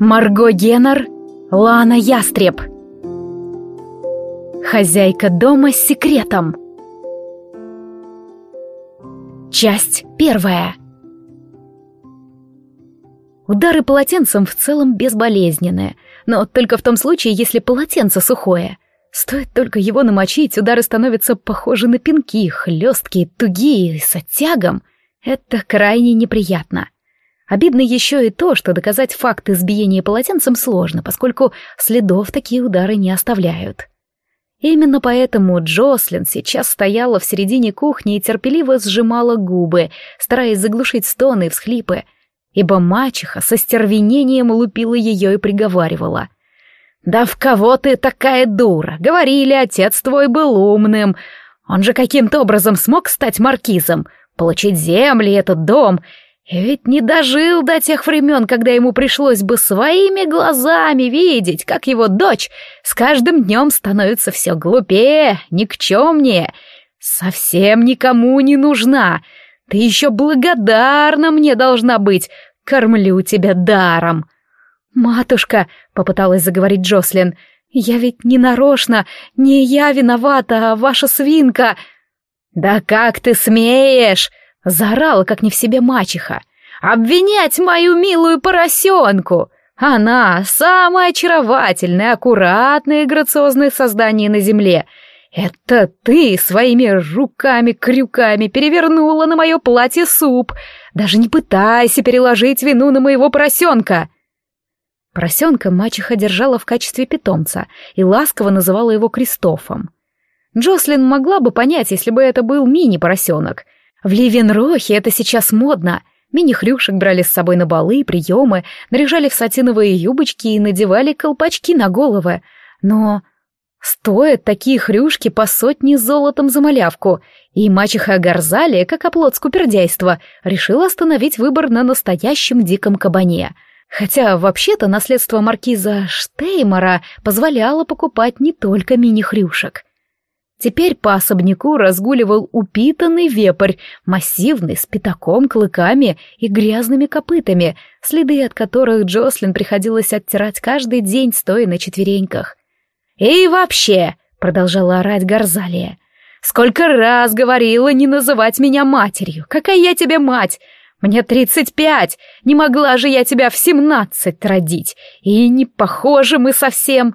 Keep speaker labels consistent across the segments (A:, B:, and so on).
A: Марго Геннер, Лана Ястреб. Хозяйка дома с секретом. Часть первая. Удары полотенцем в целом безболезненные, но только в том случае, если полотенце сухое. Стоит только его намочить, удары становятся похожи на пинки, хлесткие, тугие, с оттягом. Это крайне неприятно. Обидно еще и то, что доказать факт избиения полотенцем сложно, поскольку следов такие удары не оставляют. Именно поэтому Джослин сейчас стояла в середине кухни и терпеливо сжимала губы, стараясь заглушить стоны и всхлипы, ибо мачеха со стервенением лупила ее и приговаривала. «Да в кого ты такая дура? Говорили, отец твой был умным. Он же каким-то образом смог стать маркизом, получить земли, этот дом, ведь не дожил до тех времен, когда ему пришлось бы своими глазами видеть, как его дочь с каждым днем становится все глупее, никчемнее, совсем никому не нужна. Ты еще благодарна мне должна быть, кормлю тебя даром. «Матушка», — попыталась заговорить Джослин, — «я ведь не нарочно, не я виновата, а ваша свинка». «Да как ты смеешь!» Заорала, как не в себе мачеха. «Обвинять мою милую поросенку! Она — самое очаровательное, аккуратное и грациозное создание на земле. Это ты своими руками-крюками перевернула на мое платье суп. Даже не пытайся переложить вину на моего поросенка!» Поросенка мачеха держала в качестве питомца и ласково называла его Кристофом. Джослин могла бы понять, если бы это был мини-поросенок — в Ливенрохе это сейчас модно. Мини-хрюшек брали с собой на балы, приемы, наряжали в сатиновые юбочки и надевали колпачки на головы. Но стоят такие хрюшки по сотне золотом за малявку, и мачеха Горзалия, как оплот скупердяйства, решила остановить выбор на настоящем диком кабане. Хотя вообще-то наследство маркиза Штеймара позволяло покупать не только мини-хрюшек. Теперь по особняку разгуливал упитанный вепрь, массивный, с пятаком, клыками и грязными копытами, следы от которых Джослин приходилось оттирать каждый день, стоя на четвереньках. «И вообще!» — продолжала орать Горзалия. «Сколько раз говорила не называть меня матерью! Какая я тебе мать! Мне тридцать пять! Не могла же я тебя в семнадцать родить! И не похожи мы совсем!»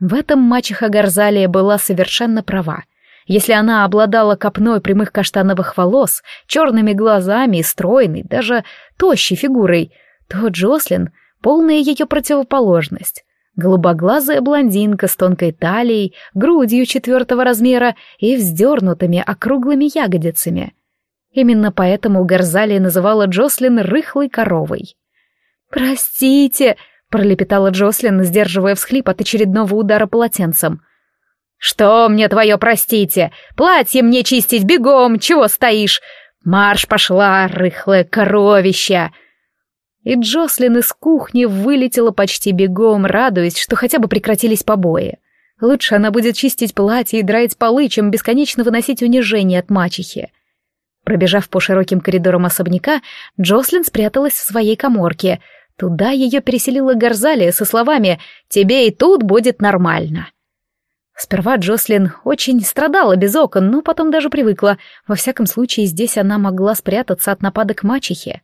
A: В этом мачеха Горзалия была совершенно права. Если она обладала копной прямых каштановых волос, черными глазами и стройной, даже тощей фигурой, то Джослин — полная ее противоположность. Голубоглазая блондинка с тонкой талией, грудью четвертого размера и вздернутыми округлыми ягодицами. Именно поэтому Горзалия называла Джослин рыхлой коровой. «Простите», пролепетала Джослин, сдерживая всхлип от очередного удара полотенцем. «Что мне твое простите? Платье мне чистить бегом, чего стоишь? Марш пошла, рыхлое коровище!» И Джослин из кухни вылетела почти бегом, радуясь, что хотя бы прекратились побои. Лучше она будет чистить платье и драить полы, чем бесконечно выносить унижение от мачехи. Пробежав по широким коридорам особняка, Джослин спряталась в своей коморке — Туда ее переселила Горзалия со словами «Тебе и тут будет нормально». Сперва Джослин очень страдала без окон, но потом даже привыкла. Во всяком случае, здесь она могла спрятаться от нападок мачехи.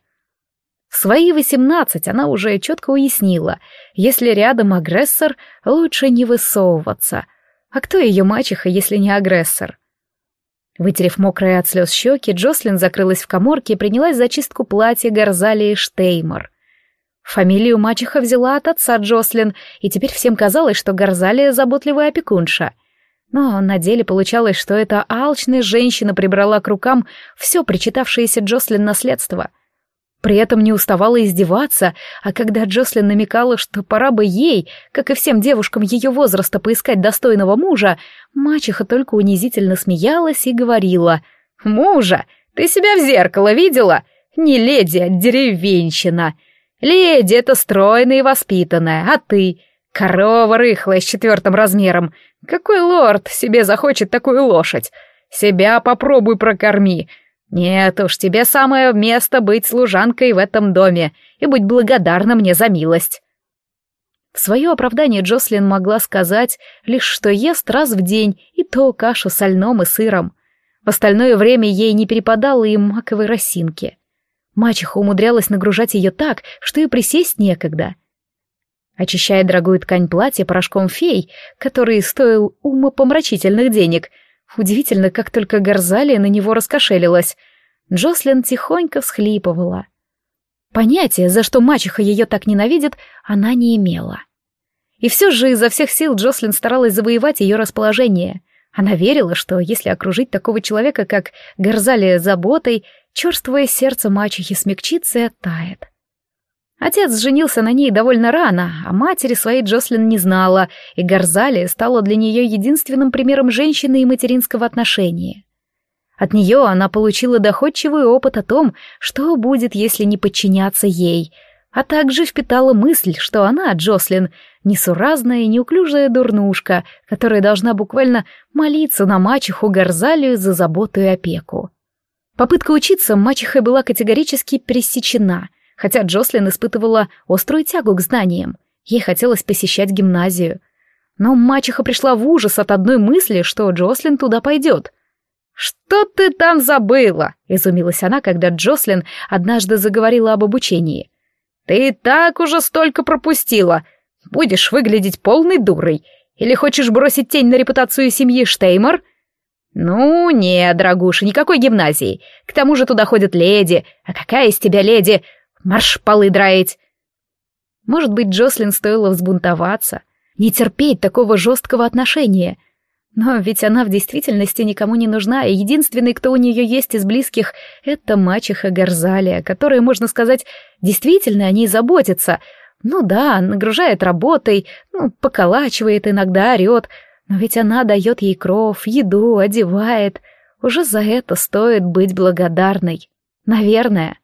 A: В свои восемнадцать она уже четко уяснила, если рядом агрессор, лучше не высовываться. А кто ее мачеха, если не агрессор? Вытерев мокрые от слез щеки, Джослин закрылась в коморке и принялась за чистку платья Горзалии Штеймор. Фамилию мачеха взяла от отца Джослин, и теперь всем казалось, что Горзалия заботливая опекунша. Но на деле получалось, что эта алчная женщина прибрала к рукам все причитавшееся Джослин наследство. При этом не уставала издеваться, а когда Джослин намекала, что пора бы ей, как и всем девушкам ее возраста, поискать достойного мужа, мачеха только унизительно смеялась и говорила «Мужа? Ты себя в зеркало видела? Не леди, а деревенщина!» Леди — это стройная и воспитанная, а ты — корова рыхлая с четвертым размером. Какой лорд себе захочет такую лошадь? Себя попробуй прокорми. Нет уж, тебе самое место быть служанкой в этом доме, и будь благодарна мне за милость. В свое оправдание Джослин могла сказать лишь, что ест раз в день, и то кашу со льном и сыром. В остальное время ей не перепадало и маковой росинки. Мачеха умудрялась нагружать ее так, что и присесть некогда. Очищая дорогую ткань платья порошком фей, который стоил умопомрачительных денег, удивительно, как только Горзалия на него раскошелилась, Джослин тихонько всхлипывала. Понятия, за что мачеха ее так ненавидит, она не имела. И все же изо всех сил Джослин старалась завоевать ее расположение. Она верила, что если окружить такого человека, как Горзалия, заботой, черствое сердце мачехи смягчится и оттает. Отец женился на ней довольно рано, а матери своей Джослин не знала, и Горзалия стала для нее единственным примером женщины и материнского отношения. От нее она получила доходчивый опыт о том, что будет, если не подчиняться ей, а также впитала мысль, что она, Джослин, несуразная и неуклюжая дурнушка, которая должна буквально молиться на мачеху Горзалию за заботу и опеку. Попытка учиться мачехой была категорически пресечена, хотя Джослин испытывала острую тягу к знаниям. Ей хотелось посещать гимназию. Но мачеха пришла в ужас от одной мысли, что Джослин туда пойдет — «Что ты там забыла?» — изумилась она, когда Джослин однажды заговорила об обучении. «Ты так уже столько пропустила. Будешь выглядеть полной дурой. Или хочешь бросить тень на репутацию семьи Штеймер?» «Ну, нет, дорогуша, никакой гимназии. К тому же туда ходят леди. А какая из тебя леди? Марш полы драить!» Может быть, Джослин стоило взбунтоваться, не терпеть такого жесткого отношения — но ведь она в действительности никому не нужна, и единственный, кто у нее есть из близких, это мачеха Горзалия, которая, можно сказать, действительно о ней заботится. Ну да, нагружает работой, ну, поколачивает иногда, орет, но ведь она дает ей кров, еду, одевает. Уже за это стоит быть благодарной. Наверное.